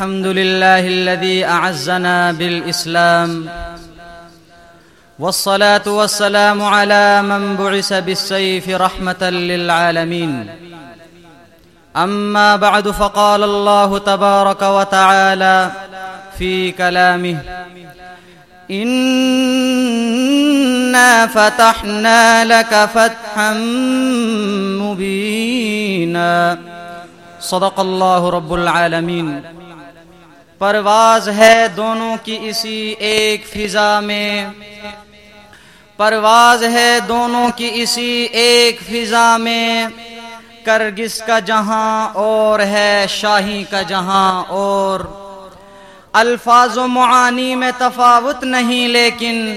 الحمد لله الذي أعزنا بالإسلام والصلاة والسلام على من بعث بالسيف رحمة للعالمين. أما بعد، فقال الله تبارك وتعالى في كلامه إنا فتحنا لك فتحا مبينا. صدق الله رب العالمين. پرواز ہے دونوں کی اسی ایک فضا میں۔ پرواز ہے دونوں کی اسی ایک فضا میں۔ کرگس کا جہاں اور ہے، شاہی کا جہاں اور۔ الفاظ و معانی میں تفاوت نہیں، لیکن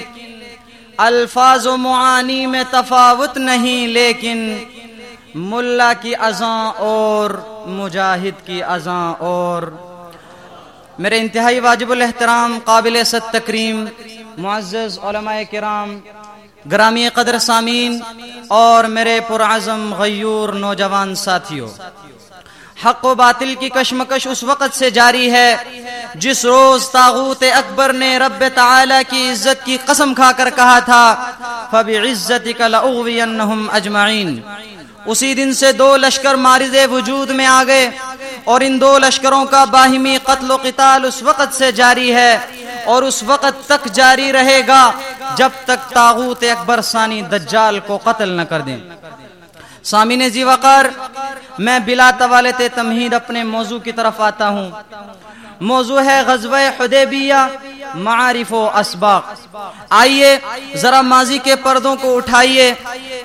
الفاظ و معانی میں تفاوت نہیں، لیکن ملا کی ازاں اور مجاہد کی ازاں اور۔ میرے انتہائی واجب الاحترام قابل ست تکریم معزز علماء کرام، گرامی قدر سامین اور میرے پرعزم غیور نوجوان ساتھیوں، حق و باطل کی کشمکش اس وقت سے جاری ہے جس روز تاغوت اکبر نے رب تعالی کی عزت کی قسم کھا کر کہا تھا فَبِعِزَّتِكَ لَأُغْوِيَنَّهُمْ أَجْمَعِينَ۔ اسی دن سے دو لشکر مارز وجود میں آ گئے اور ان دو لشکروں کا باہمی قتل و قتال اس وقت سے جاری ہے اور اس وقت تک جاری رہے گا جب تک تاغوت اکبر ثانی دجال کو قتل نہ کر دیں۔ سامین جی وقار، میں بلا طوالت تمہید اپنے موضوع کی طرف آتا ہوں۔ موضوع ہے غزوہ حدیبیہ معارف و اسباق۔ آئیے ذرا ماضی کے پردوں کو اٹھائیے۔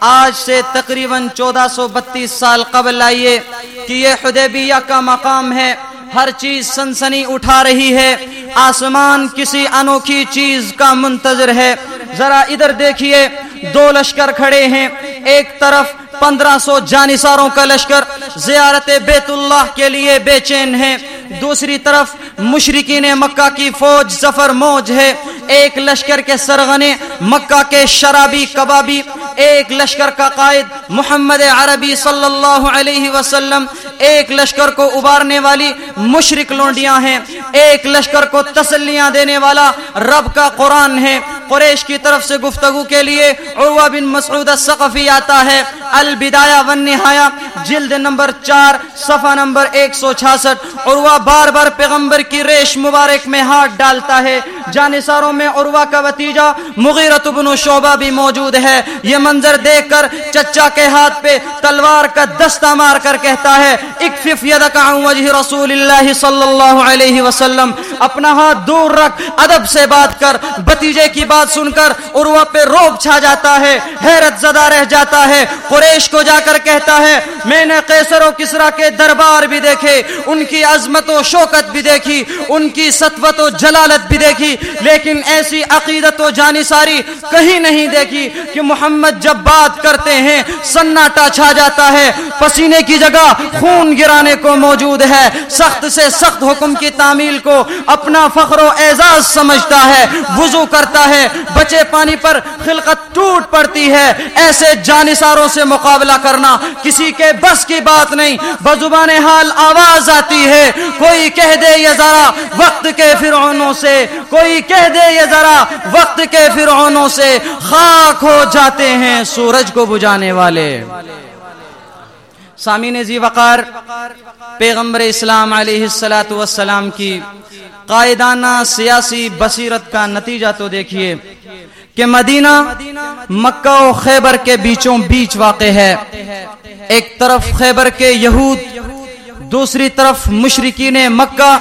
آج سے تقریباً چودہ سو بتیس سال قبل آئیے۔ کہ یہ حدیبیہ کا مقام ہے، ہر چیز سنسنی اٹھا رہی ہے۔ آسمان کسی انوکھی چیز کا منتظر ہے۔ ذرا ادھر دیکھیے، دو لشکر کھڑے ہیں۔ ایک طرف پندرہ سو جانساروں کا لشکر، زیارت بیت اللہ کے لیے بے چین ہے۔ دوسری طرف مشرقین مکہ کی فوج زفر موج ہے۔ ایک لشکر کے سرغنے مکہ کے شرابی کبابی، ایک لشکر کا قائد محمد عربی صلی اللہ علیہ وسلم۔ ایک لشکر کو ابارنے والی مشرق لونڈیاں ہیں۔ ایک لشکر کو تسلیاں دینے والا رب کا قرآن ہے۔ قریش کی طرف سے گفتگو کے لیے عروہ بن مسعود السقفی آتا ہے۔ البدایہ والنہایہ جلد نمبر چار، صفحہ نمبر ایک سو چھاسٹھ عروہ بار بار پیغمبر کی ریش مبارک میں ہاتھ ڈالتا ہے۔ جانساروں میں عروہ کا وتیجہ مغیرت بن شعبہ بھی موجود ہے۔ یہ منظر دیکھ کر چچا کے ہاتھ پہ تلوار کا دستہ مار کر کہتا ہے، اکفف یدک عن وجہ رسول اللہ صلی اللہ علیہ وسلم۔ اپنا ہاتھ دور رکھ، ادب سے بات کر۔ بتیجے کی بات سن کر عروہ پہ روب چھا جاتا ہے، حیرت زدہ رہ جاتا ہے۔ قریش کو جا کر کہتا ہے، میں نے قیصر و کسرا کے دربار بھی دیکھے، ان کی عظمت و شوکت بھی دیکھی، ان کی سطوت و جلالت بھی دیکھی، لیکن ایسی عقیدت و جانساری کہیں نہیں دیکھی کہ محمد جب بات کرتے ہیں، سناٹا چھا جاتا ہے، پسینے کی جگہ خون گرانے کو موجود ہے، سخت سے سخت حکم کی تعمیل کو اپنا فخر و اعزاز سمجھتا ہے، وضو کرتا ہے، بچے پانی پر خلقت ٹوٹ پڑتی ہے، ایسے جانساروں سے مقابلہ کرنا کسی کے بس کی بات نہیں، بزبان حال آواز آتی ہے۔ کوئی کہہ دے یہ ذرا وقت کے فرعونوں سے، کوئی کہہ دے یہ ذرا وقت کے فرعونوں سے۔ خاک ہو جاتے ہیں سورج کو بجانے والے۔ سامین زی وقار، پیغمبر اسلام علیہ السلاۃ والسلام کی قائدانہ سیاسی بصیرت کا نتیجہ تو دیکھیے۔ کہ مدینہ، مکہ و خیبر کے بیچوں بیچ واقع ہے۔ ایک طرف خیبر کے یہود، دوسری طرف مشرقین مکہ۔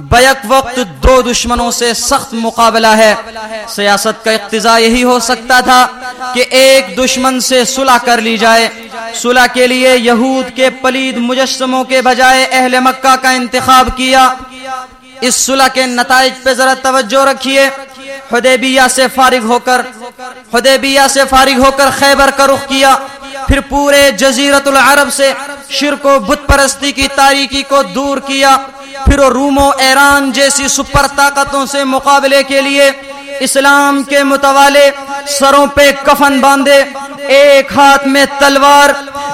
بیک وقت دو دشمنوں سے سخت مقابلہ ہے۔ سیاست کا اقتضاء یہی ہو سکتا تھا کہ ایک دشمن سے صلح کر لی جائے۔ صلح کے لیے یہود کے پلید مجسموں کے بجائے اہل مکہ کا انتخاب کیا۔ اس صلح کے نتائج پہ ذرا توجہ رکھیے۔ حدیبیہ سے فارغ ہو کر حدیبیہ سے فارغ ہو کر خیبر کا رخ کیا۔ پھر پورے جزیرت العرب سے شرک و بت پرستی کی تاریکی کو دور کیا۔ پھر روم و ایران جیسی سپر طاقتوں سے مقابلے کے لیے اسلام کے متوالے سروں پہ کفن باندھے۔ ایک ہاتھ میں تلوار،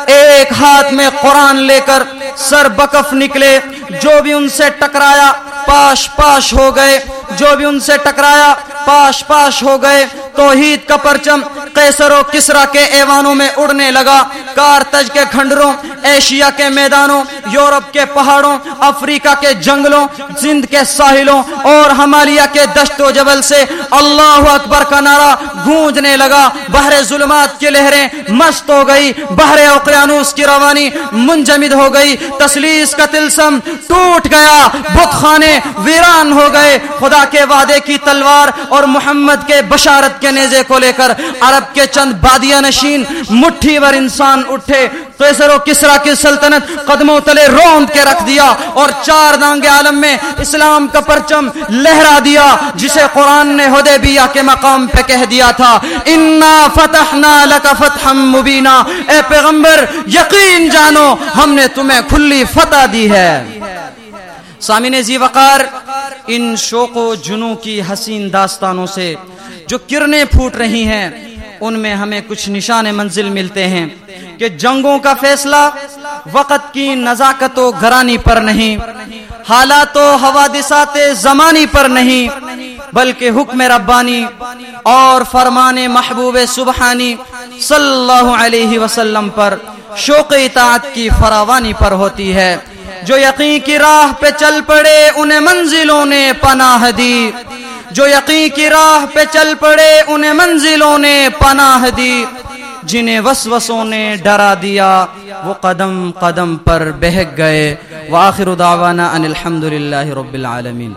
ایک ہاتھ میں قرآن لے کر سر بکف نکلے۔ جو بھی ان سے ٹکرایا، پاش پاش ہو گئے۔ جو بھی ان سے ٹکرایا پاش پاش ہو گئے۔ توحید کا پرچم قیصر و کسرا کے ایوانوں میں اڑنے لگا۔ کارتج کے کھنڈروں ایشیا کے میدانوں، یورپ کے پہاڑوں، افریقہ کے جنگلوں زند کے ساحلوں اور ہمالیہ کے دشت و جبل سے اللہ اکبر کا نعرہ گونجنے لگا۔ بحر ظلمات کی لہریں مست ہو گئی، بحر اقیانوس کی روانی منجمد ہو گئی۔ تسلیس کا تلسم ٹوٹ گیا، بت خانے ویران ہو گئے۔ خدا کے وعدے کی تلوار اور محمد کے بشارت کے نیزے کو لے کر عرب کے چند بادیا نشین، مٹھی بھر انسان اٹھے۔ قیصر و کسرا کی سلطنت قدموں تلے روند کے رکھ دیا اور چار دانگ عالم میں اسلام کا پرچم لہرا دیا جسے قرآن نے حدیبیہ کے مقام پہ کہہ دیا تھا، انا فتحنا لک فتحا مبینا اے پیغمبر، یقین جانو، ہم نے تمہیں کھلی فتح دی ہے۔ سامین زی وقار، ان شوق و جنو کی حسین داستانوں سے جو کرنیں پھوٹ رہی ہیں، ان میں ہمیں کچھ نشان منزل ملتے ہیں۔ کہ جنگوں کا فیصلہ وقت کی نزاکت و گرانی پر نہیں حالات و حوادثات زمانی پر نہیں، بلکہ حکم ربانی اور فرمان محبوب سبحانی صلی اللہ علیہ وسلم پر شوق اطاعت کی فراوانی پر ہوتی ہے۔ جو یقین کی راہ پہ چل پڑے، انہیں منزلوں نے پناہ دی۔ جو یقین کی راہ پہ چل پڑے، انہیں منزلوں نے پناہ دی۔ جنہیں وسوسوں نے ڈرا دیا، وہ قدم قدم پر بہک گئے۔ واخر دعوانا ان الحمد للہ رب العالمین۔